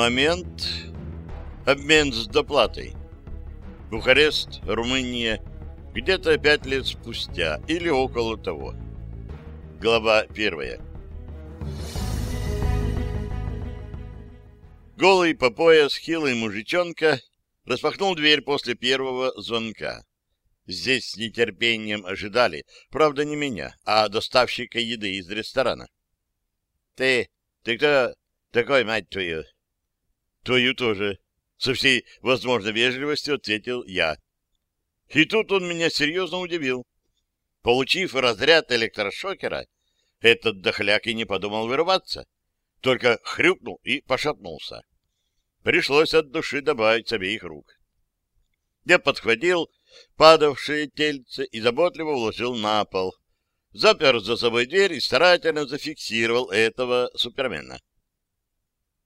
Момент. Обмен с доплатой. Бухарест, Румыния. Где-то пять лет спустя или около того. Глава первая. Голый по пояс хилый мужичонка распахнул дверь после первого звонка. Здесь с нетерпением ожидали, правда, не меня, а доставщика еды из ресторана. — Ты, ты кто такой, мать твою? — Твою тоже. Со всей возможной вежливостью ответил я. И тут он меня серьезно удивил. Получив разряд электрошокера, этот дохляк и не подумал вырываться, только хрюкнул и пошатнулся. Пришлось от души добавить с обеих рук. Я подхватил падавшее тельце и заботливо уложил на пол. Запер за собой дверь и старательно зафиксировал этого супермена. —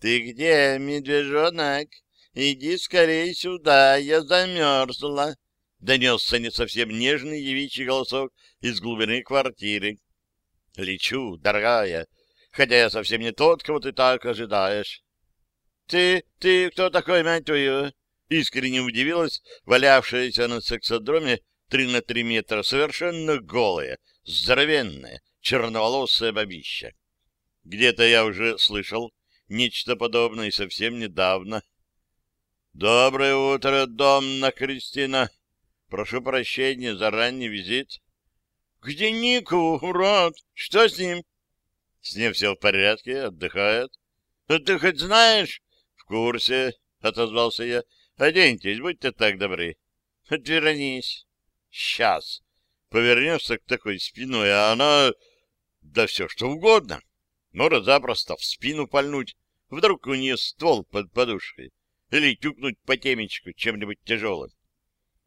Ты где, медвежонок? Иди скорее сюда, я замерзла. — донесся не совсем нежный девичий голосок из глубины квартиры. — Лечу, дорогая, хотя я совсем не тот, кого ты так ожидаешь. — Ты, ты кто такой, мать твою? Искренне удивилась валявшаяся на сексодроме три на три метра совершенно голая, здоровенная, черноволосая бабища. Где-то я уже слышал нечто подобное совсем недавно. «Доброе утро, домна Кристина! Прошу прощения за ранний визит». «Где Нику, урод? Что с ним?» «С ним все в порядке, отдыхает». «А ты хоть знаешь?» «В курсе», — отозвался я. Оденьтесь, будьте так добры. Отвернись. Сейчас. Повернешься к такой спиной, а она... Да все, что угодно. Может запросто в спину пальнуть. Вдруг у нее ствол под подушкой. Или тюкнуть по темечку чем-нибудь тяжелым.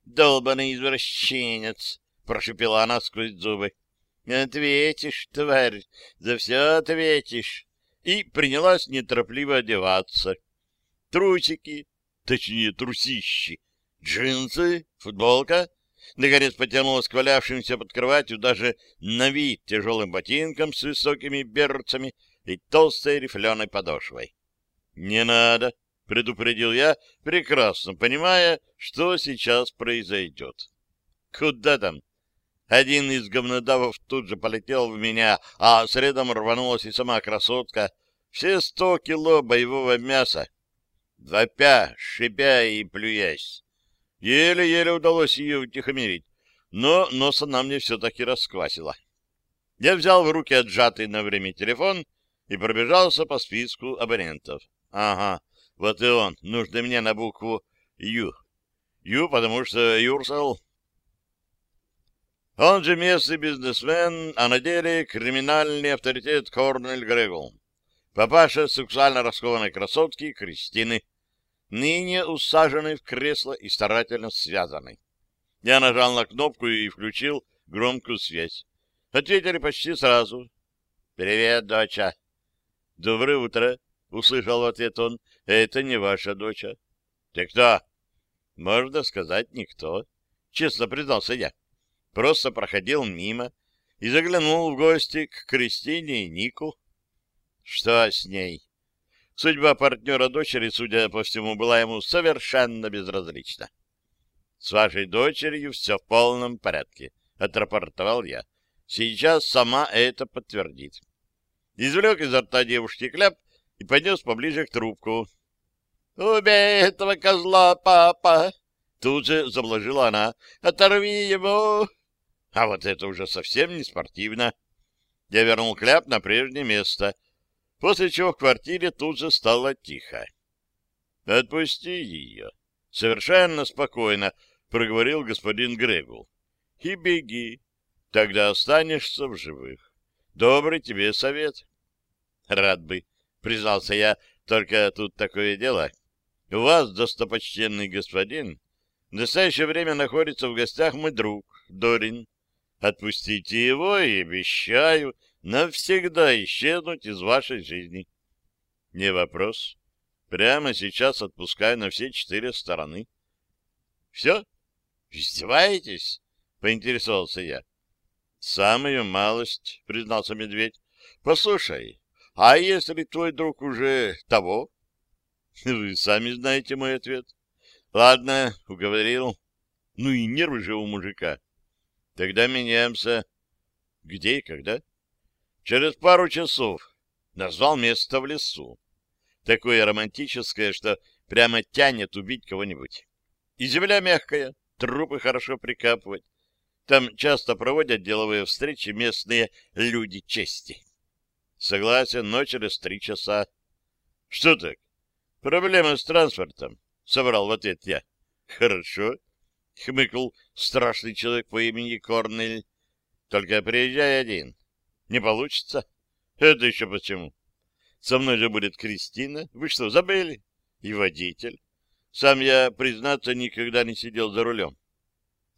«Долбаный извращенец!» — прошепела она сквозь зубы. «Ответишь, тварь, за все ответишь!» И принялась неторопливо одеваться. Трусики, точнее трусищи, джинсы, футболка. Наконец потянулась к валявшимся под кроватью даже на вид тяжелым ботинкам с высокими берцами и толстой рифленой подошвой. «Не надо», — предупредил я, прекрасно понимая, что сейчас произойдет. «Куда там?» Один из говнодавов тут же полетел в меня, а следом рванулась и сама красотка. Все сто кило боевого мяса, вопя, шипя и плюясь. Еле-еле удалось ее утихомирить, но носа она мне все-таки расквасила. Я взял в руки отжатый на время телефон и пробежался по списку абонентов. Ага, вот и он, нужный мне на букву «Ю». «Ю», потому что Юрсел... Он же местный бизнесмен, а на деле криминальный авторитет Корнель Грегул. Папаша сексуально раскованной красотки Кристины ныне усаженный в кресло и старательно связанный. Я нажал на кнопку и включил громкую связь. Ответили почти сразу. «Привет, доча». «Доброе утро», — услышал в ответ он. «Это не ваша доча». «Ты кто?» «Можно сказать, никто», — честно признался я. Просто проходил мимо и заглянул в гости к Кристине и Нику. «Что с ней?» Судьба партнера дочери, судя по всему, была ему совершенно безразлична. — С вашей дочерью все в полном порядке, — отрапортовал я. Сейчас сама это подтвердит. Извлек изо рта девушки кляп и поднес поближе к трубку. — Убей этого козла, папа! Тут же заблажила она. — Оторви его! А вот это уже совсем не спортивно. Я вернул кляп на прежнее место — после чего в квартире тут же стало тихо. «Отпусти ее!» — совершенно спокойно проговорил господин Грегул. «И беги, тогда останешься в живых. Добрый тебе совет». «Рад бы», — признался я, — «только тут такое дело. У вас, достопочтенный господин, в настоящее время находится в гостях мой друг, Дорин. Отпустите его и обещаю, навсегда исчезнуть из вашей жизни. Не вопрос. Прямо сейчас отпускаю на все четыре стороны. Все? Издеваетесь? Поинтересовался я. Самую малость, признался медведь. Послушай, а если твой друг уже того? Вы сами знаете мой ответ. Ладно, уговорил. Ну и нервы же у мужика. Тогда меняемся. Где и когда? Через пару часов. Назвал место в лесу. Такое романтическое, что прямо тянет убить кого-нибудь. И земля мягкая, трупы хорошо прикапывать. Там часто проводят деловые встречи местные люди чести. Согласен, но через три часа. Что так? Проблемы с транспортом, собрал в ответ я. Хорошо, хмыкнул страшный человек по имени Корнель. Только приезжай один. Не получится? Это еще почему? Со мной же будет Кристина. Вы что, забыли? И водитель. Сам я, признаться, никогда не сидел за рулем.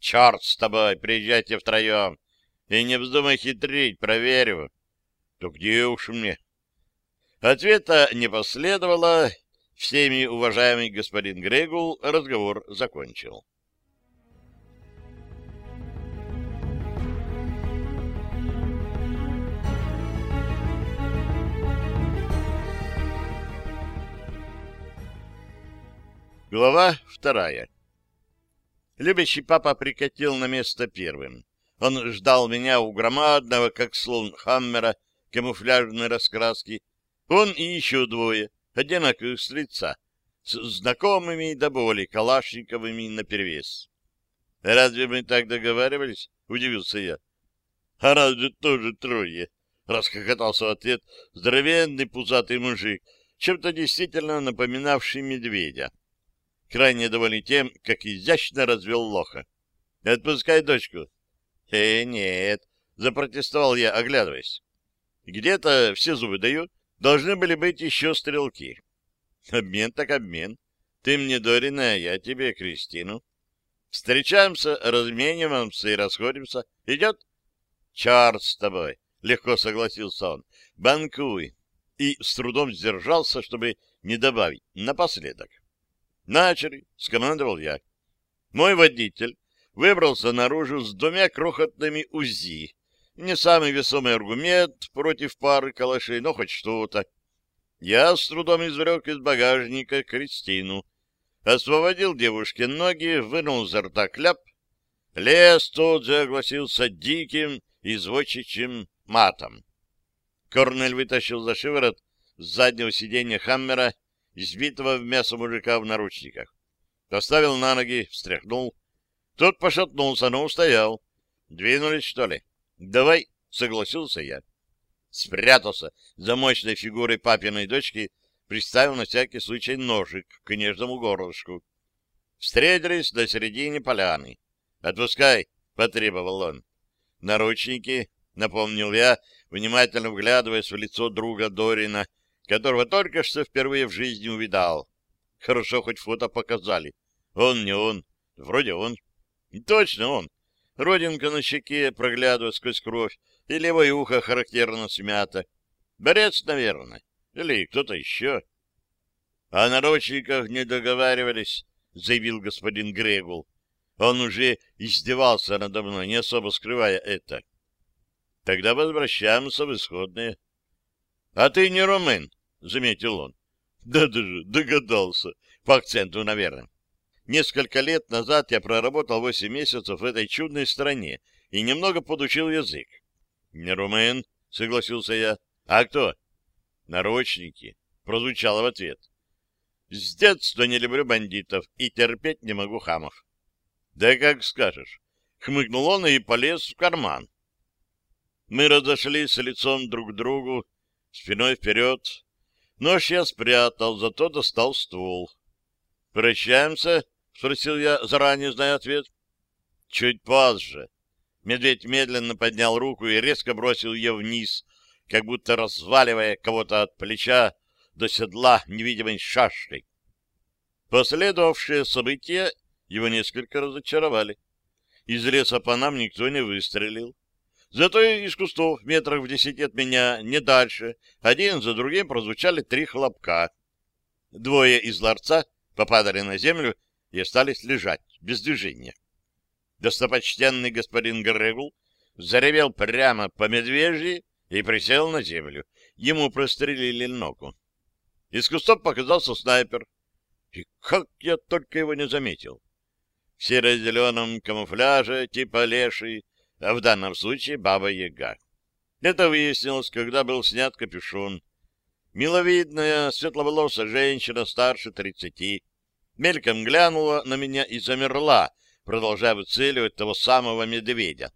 Черт с тобой, приезжайте втроем. И не вздумай хитрить, проверю. То где уж мне? Ответа не последовало. Всеми уважаемый господин Грегул разговор закончил. Глава вторая. Любящий папа прикатил на место первым. Он ждал меня у громадного, как слон Хаммера, камуфляжной раскраски. Он и еще двое, одинаковых с лица, с знакомыми до боли калашниковыми наперевес. «Разве мы так договаривались?» — удивился я. «А разве тоже трое?» — расхохотался в ответ здоровенный пузатый мужик, чем-то действительно напоминавший медведя крайне довольный тем, как изящно развел лоха. — Отпускай дочку. — Э, нет, — запротестовал я, оглядываясь. Где-то, все зубы даю, должны были быть еще стрелки. Обмен так обмен. Ты мне Дорина, я тебе Кристину. Встречаемся, размениваемся и расходимся. Идет? Черт с тобой, легко согласился он. Банкуй. И с трудом сдержался, чтобы не добавить напоследок. «Начали!» — скомандовал я. Мой водитель выбрался наружу с двумя крохотными УЗИ. Не самый весомый аргумент против пары калашей, но хоть что-то. Я с трудом извлек из багажника Кристину. Освободил девушке ноги, вынул изо рта кляп. Лес тут же огласился диким изводчичьим матом. Корнель вытащил за шиворот с заднего сиденья Хаммера избитого в мясо мужика в наручниках. Поставил на ноги, встряхнул. Тот пошатнулся, но устоял. Двинулись, что ли? Давай, согласился я. Спрятался за мощной фигурой папиной дочки, приставил на всякий случай ножик к нежному горлышку. Встретились до середины поляны. «Отпускай!» — потребовал он. «Наручники!» — напомнил я, внимательно вглядываясь в лицо друга Дорина, которого только что впервые в жизни увидал. Хорошо, хоть фото показали. Он не он. Вроде он. точно он. Родинка на щеке проглядывает сквозь кровь, и левое ухо характерно смято. Борец, наверное. Или кто-то еще. — О наручниках не договаривались, — заявил господин Грегул. Он уже издевался надо мной, не особо скрывая это. — Тогда возвращаемся в исходные. — А ты не румын, — заметил он. — Да даже догадался. По акценту, наверное. Несколько лет назад я проработал восемь месяцев в этой чудной стране и немного подучил язык. — Не румын, — согласился я. — А кто? — Наручники, — прозвучало в ответ. — С детства не люблю бандитов и терпеть не могу хамов. — Да как скажешь. Хмыкнул он и полез в карман. Мы разошлись лицом друг к другу, спиной вперед. Нож я спрятал, зато достал ствол. «Прощаемся?» — спросил я, заранее зная ответ. «Чуть позже». Медведь медленно поднял руку и резко бросил ее вниз, как будто разваливая кого-то от плеча до седла невидимой шашкой. Последовавшие события его несколько разочаровали. Из леса по нам никто не выстрелил. Зато из кустов, метрах в десяти от меня, не дальше, один за другим прозвучали три хлопка. Двое из ларца попадали на землю и остались лежать, без движения. Достопочтенный господин Грегул заревел прямо по медвежьи и присел на землю. Ему прострелили ногу. Из кустов показался снайпер. И как я только его не заметил. В серо-зеленом камуфляже типа леший, а в данном случае баба-яга. Это выяснилось, когда был снят капюшон. Миловидная, светловолосая женщина старше тридцати мельком глянула на меня и замерла, продолжая выцеливать того самого медведя.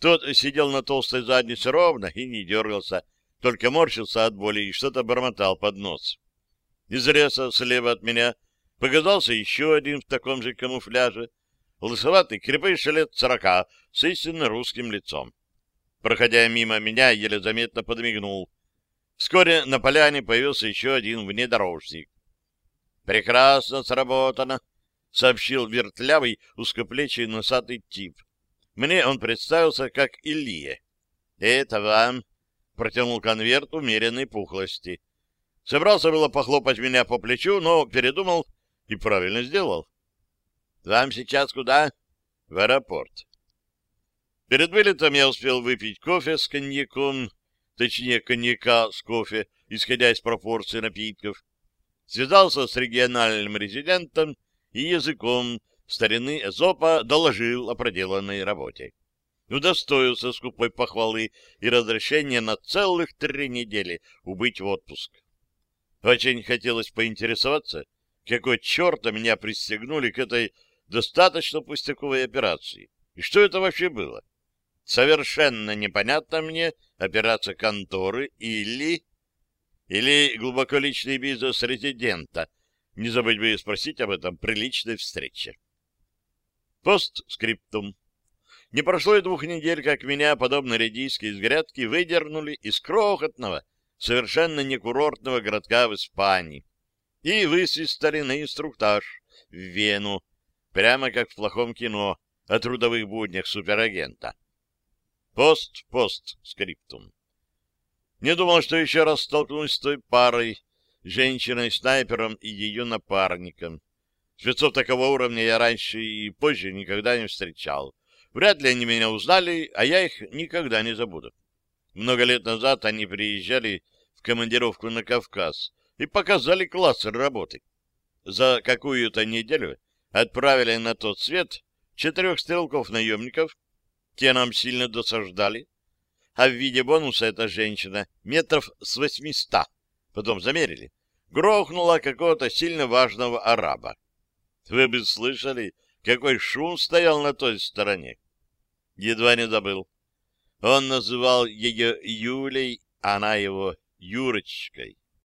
Тот сидел на толстой заднице ровно и не дергался, только морщился от боли и что-то бормотал под нос. Из леса слева от меня показался еще один в таком же камуфляже, лысоватый крепыш лет сорока с истинно русским лицом проходя мимо меня, еле заметно подмигнул. Вскоре на поляне появился еще один внедорожник. «Прекрасно сработано», — сообщил вертлявый, узкоплечий носатый тип. Мне он представился как Илье. «Это вам», — протянул конверт умеренной пухлости. Собрался было похлопать меня по плечу, но передумал и правильно сделал. «Вам сейчас куда?» «В аэропорт». Перед вылетом я успел выпить кофе с коньяком, точнее коньяка с кофе, исходя из пропорций напитков. Связался с региональным резидентом и языком старины Эзопа доложил о проделанной работе. Удостоился скупой похвалы и разрешения на целых три недели убыть в отпуск. Очень хотелось поинтересоваться, какой черта меня пристегнули к этой достаточно пустяковой операции. И что это вообще было? Совершенно непонятно мне операция конторы или... Или глубоко личный бизнес резидента. Не забыть бы спросить об этом при личной встрече. Постскриптум. Не прошло и двух недель, как меня, подобно редиски из грядки, выдернули из крохотного, совершенно некурортного городка в Испании и высвистали на инструктаж в Вену, прямо как в плохом кино о трудовых буднях суперагента. Пост-пост-скриптум. Не думал, что еще раз столкнусь с той парой, женщиной-снайпером и ее напарником. Спецов такого уровня я раньше и позже никогда не встречал. Вряд ли они меня узнали, а я их никогда не забуду. Много лет назад они приезжали в командировку на Кавказ и показали класс работы. За какую-то неделю отправили на тот свет четырех стрелков-наемников, те нам сильно досаждали. А в виде бонуса эта женщина метров с восьмиста, потом замерили, грохнула какого-то сильно важного араба. Вы бы слышали, какой шум стоял на той стороне. Едва не забыл. Он называл ее Юлей, а она его Юрочкой.